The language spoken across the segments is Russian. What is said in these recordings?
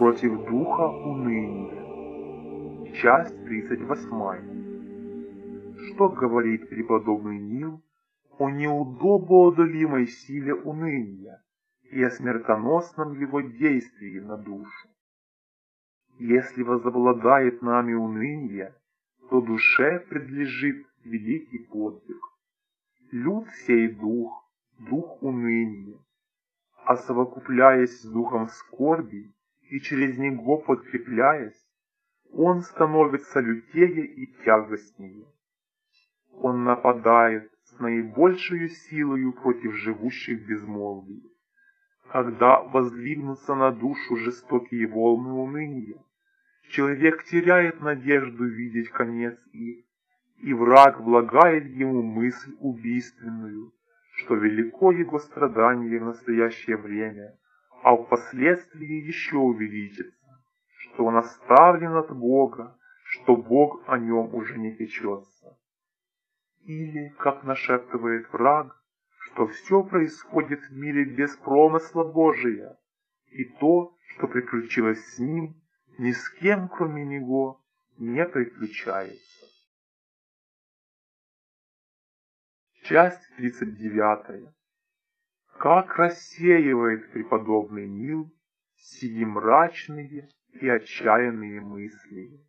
против духа уныния. Часть 38. Что говорит преподобный Нил о неудобоодолимой силе уныния и о смертоносном его действии на душу? Если возобладает нами уныние, то душе предлежит великий подвиг. Люд сей дух, дух уныния, а совокупляясь с духом скорби и через него подкрепляясь, он становится лютее и тягостнее. Он нападает с наибольшей силою против живущих безмолвий. Когда воздвигнутся на душу жестокие волны уныния, человек теряет надежду видеть конец их, и враг влагает ему мысль убийственную, что велико его страдание в настоящее время, а впоследствии еще увеличится, что он оставлен от Бога, что Бог о нем уже не печется. Или, как нашептывает враг, что все происходит в мире без промысла Божия, и то, что приключилось с ним, ни с кем, кроме него, не приключается. Часть 39. Как рассеивает преподобный Нил сии мрачные и отчаянные мысли.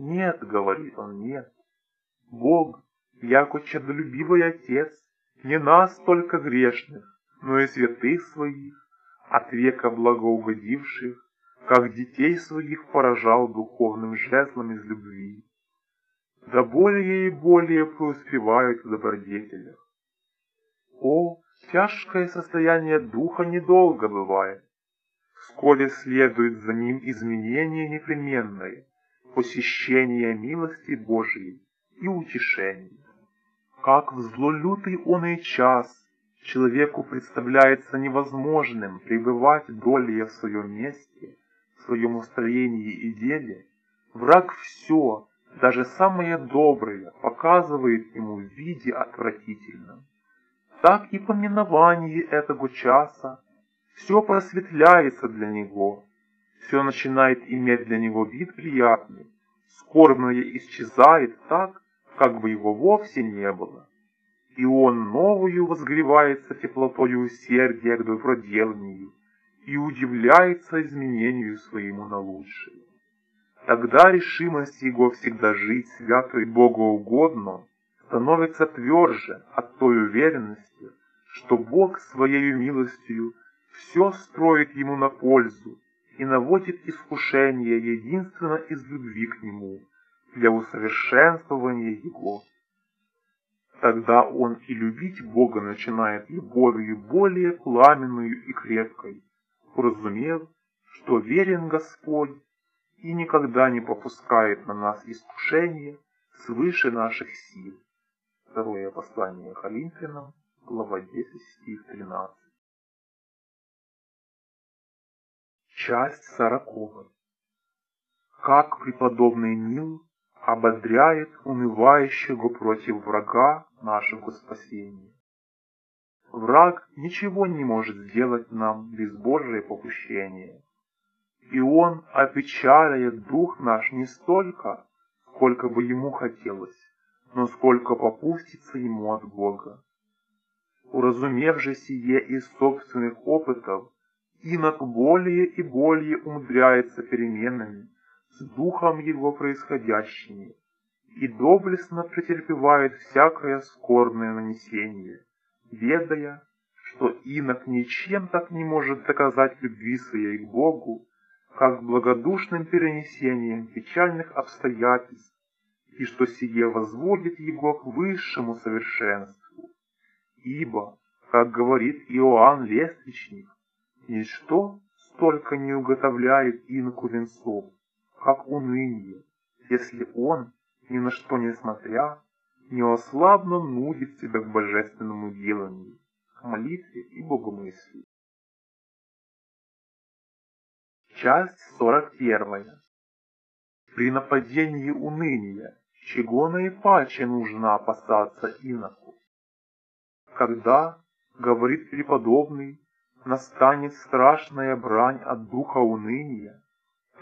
Нет, говорит он, нет. Бог, яко чадолюбивый Отец, не нас только грешных, но и святых своих, от века благоугодивших, как детей своих поражал духовным жезлом из любви да более и более преуспевают в добродетелях. О, тяжкое состояние духа недолго бывает. Вскоре следует за ним изменение непременное, посещение милости Божией и утешение. Как в злолютый он и час человеку представляется невозможным пребывать долей в своем месте, в своем устроении и деле, враг все, даже самое доброе показывает ему в виде отвратительном. Так и по миновании этого часа. Все просветляется для него, все начинает иметь для него вид приятный, скорбное исчезает так, как бы его вовсе не было, и он новую возгревается теплотою усердия к доброделанию и удивляется изменению своему на лучшее. Тогда решимость его всегда жить свято и богоугодно становится тверже от той уверенности, что Бог своей милостью все строит ему на пользу и наводит искушение единственно из любви к нему для усовершенствования его. Тогда он и любить Бога начинает любовью более пламенную и крепкой, уразумев, что верен Господь и никогда не попускает на нас искушение свыше наших сил. Второе послание Коринфянам, глава 10, стих 13. Часть сороковая. Как преподобный Нил ободряет унывающего против врага нашего спасения. Враг ничего не может сделать нам без Божия попущения и он опечаляет дух наш не столько, сколько бы ему хотелось, но сколько попустится ему от Бога. Уразумев же сие из собственных опытов, инок более и более умудряется переменами с духом его происходящими и доблестно претерпевает всякое скорбное нанесение, ведая, что инок ничем так не может доказать любви своей к Богу, как благодушным перенесением печальных обстоятельств, и что сие возводит его к высшему совершенству. Ибо, как говорит Иоанн Лествичник, ничто столько не уготовляет иноку венцов, как уныние, если он, ни на что не смотря, неослабно нудит себя к божественному деланию, к молитве и богомыслию. Часть 41. При нападении уныния, чего наипаче нужно опасаться иноку? Когда, говорит преподобный, настанет страшная брань от духа уныния,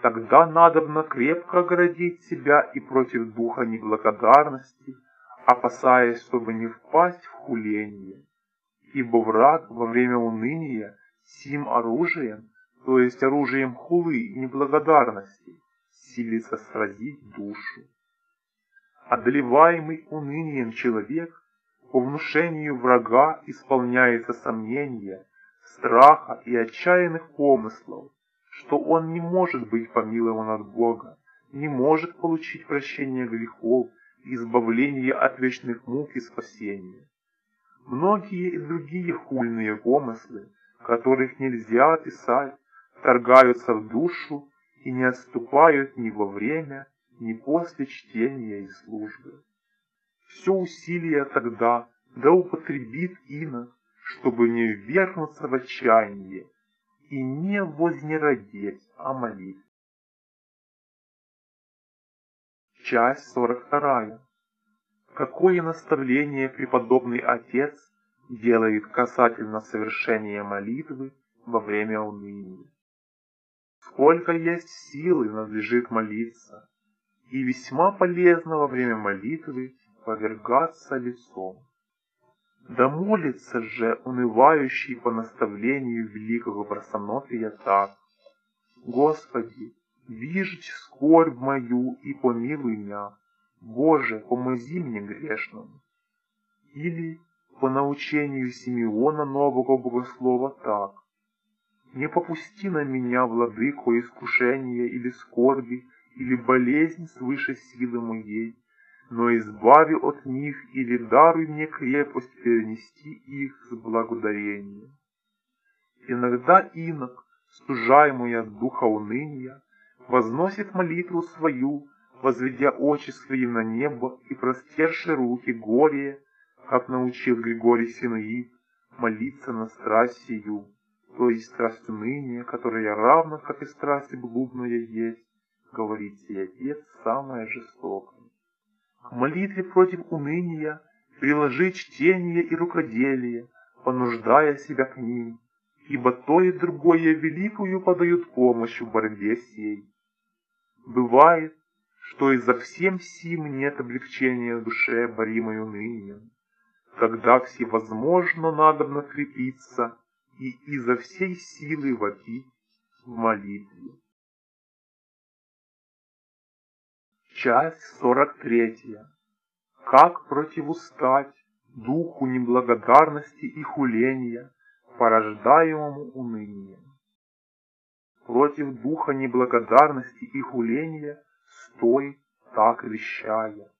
тогда надобно крепко оградить себя и против духа неблагодарности, опасаясь, чтобы не впасть в хуление. Ибо враг во время уныния сим оружием, то есть оружием хулы и неблагодарности, силится сразить душу. Одолеваемый унынием человек по внушению врага исполняется сомнение, страха и отчаянных помыслов, что он не может быть помилован от Бога, не может получить прощение грехов, избавление от вечных мук и спасения. Многие и другие хульные помыслы, которых нельзя описать, вторгаются в душу и не отступают ни во время, ни после чтения и службы. Все усилие тогда да употребит инок, чтобы не ввергнуться в отчаяние и не вознеродеть, а молить. Часть 42. Какое наставление преподобный отец делает касательно совершения молитвы во время уныния? Сколько есть силы надлежит молиться, и весьма полезно во время молитвы повергаться лицом. Да молится же унывающий по наставлению великого Просонофия так. Господи, виждь скорбь мою и помилуй меня. Боже, помози мне грешному. Или по научению Симеона нового богослова так. Не попусти на меня, владыко, искушения или скорби, или болезнь свыше силы моей, но избави от них или даруй мне крепость перенести их с благодарением. Иногда инок, стужаемый от духа уныния, возносит молитву свою, возведя очи свои на небо и простерши руки горе, как научил Григорий Синуит, молиться на страсть сию, то есть страсть уныния, которая равна, как и страсть блудная есть, говорит сей отец, самая жестокая. К молитве против уныния приложи чтение и рукоделие, понуждая себя к ним, ибо то и другое великую подают помощь в борьбе сей. Бывает, что из-за всем сим нет облегчения в душе, боримой унынием. Тогда всевозможно надо накрепиться и изо всей силы вопить в молитве. Часть сорок третья. Как противустать духу неблагодарности и хуления, порождаемому унынием? Против духа неблагодарности и хуления стой, так вещая.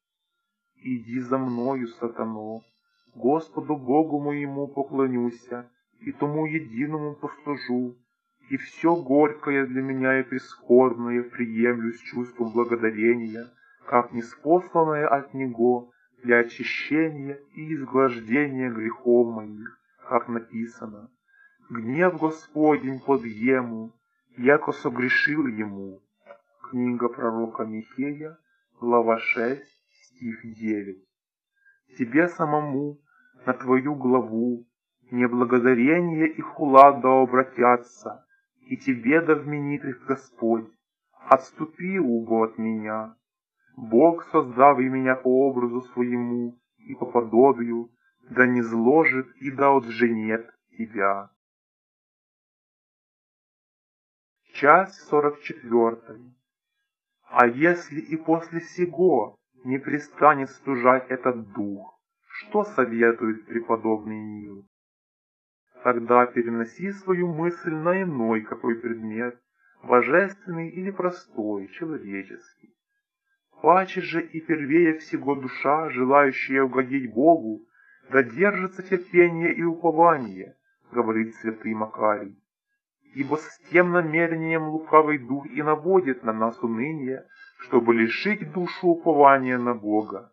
Иди за мною, сатано, Господу Богу моему поклонюся, и тому единому послужу, и все горькое для меня и прискорбное приемлю с чувством благодарения, как неспосланное от Него для очищения и изглаждения грехов моих, как написано. Гнев Господень подъему, яко согрешил ему. Книга пророка Михея, глава 6, стих 9. Тебе самому, на твою главу, неблагодарение и хула да обратятся, и тебе да вменит их Господь. Отступи, уго, от меня. Бог, создав и меня по образу своему и по подобию, да не зложит и да отженет тебя. Часть сорок четвертая. А если и после сего не пристанет стужать этот дух, что советует преподобный Нил? Тогда переноси свою мысль на иной какой предмет, божественный или простой, человеческий. Паче же и первее всего душа, желающая угодить Богу, да держится терпение и упование, говорит святый Макарий. Ибо с тем намерением лукавый дух и наводит на нас уныние, чтобы лишить душу упования на Бога.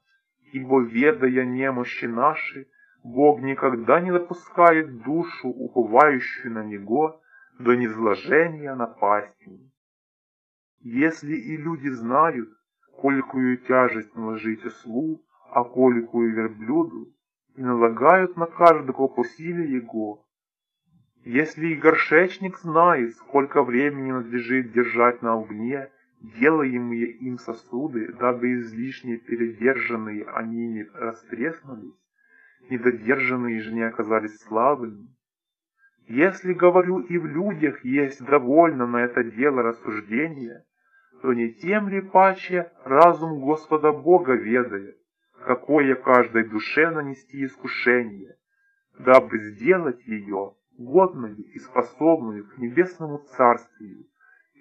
Ибо, ведая немощи наши, Бог никогда не допускает душу, уповающую на Него, до низложения напасти. Если и люди знают, коликую тяжесть наложить ослу, а коликую верблюду, и налагают на каждого по силе его, Если и горшечник знает, сколько времени надлежит держать на огне делаемые им сосуды, дабы излишне передержанные они не растреснулись, недодержанные же не оказались слабыми. Если, говорю, и в людях есть довольно на это дело рассуждения, то не тем ли паче разум Господа Бога ведает, какое каждой душе нанести искушение, дабы сделать ее годную и способную к небесному царствию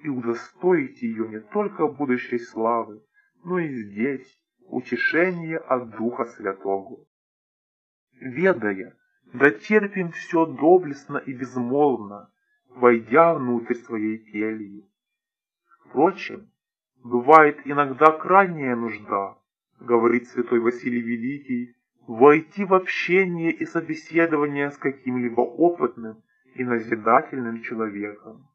и удостоить ее не только будущей славы, но и здесь утешение от Духа Святого. Ведая, да терпим все доблестно и безмолвно, войдя внутрь своей кельи. Впрочем, бывает иногда крайняя нужда, говорит святой Василий Великий, войти в общение и собеседование с каким-либо опытным и назидательным человеком.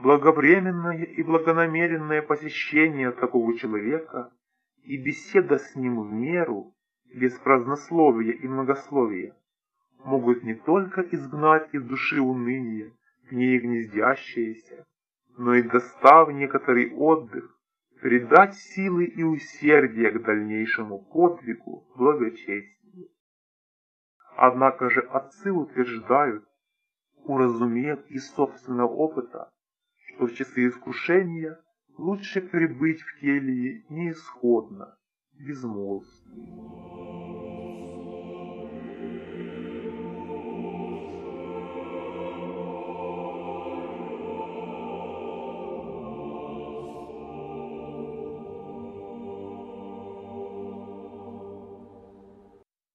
Благовременное и благонамеренное посещение такого человека и беседа с ним в меру, без празднословия и многословия, могут не только изгнать из души уныние, в ней гнездящееся, но и достав некоторый отдых, придать силы и усердие к дальнейшему подвигу благочестия. Однако же отцы утверждают, уразумев из собственного опыта, что в часы искушения лучше прибыть в келье неисходно, безмолвству.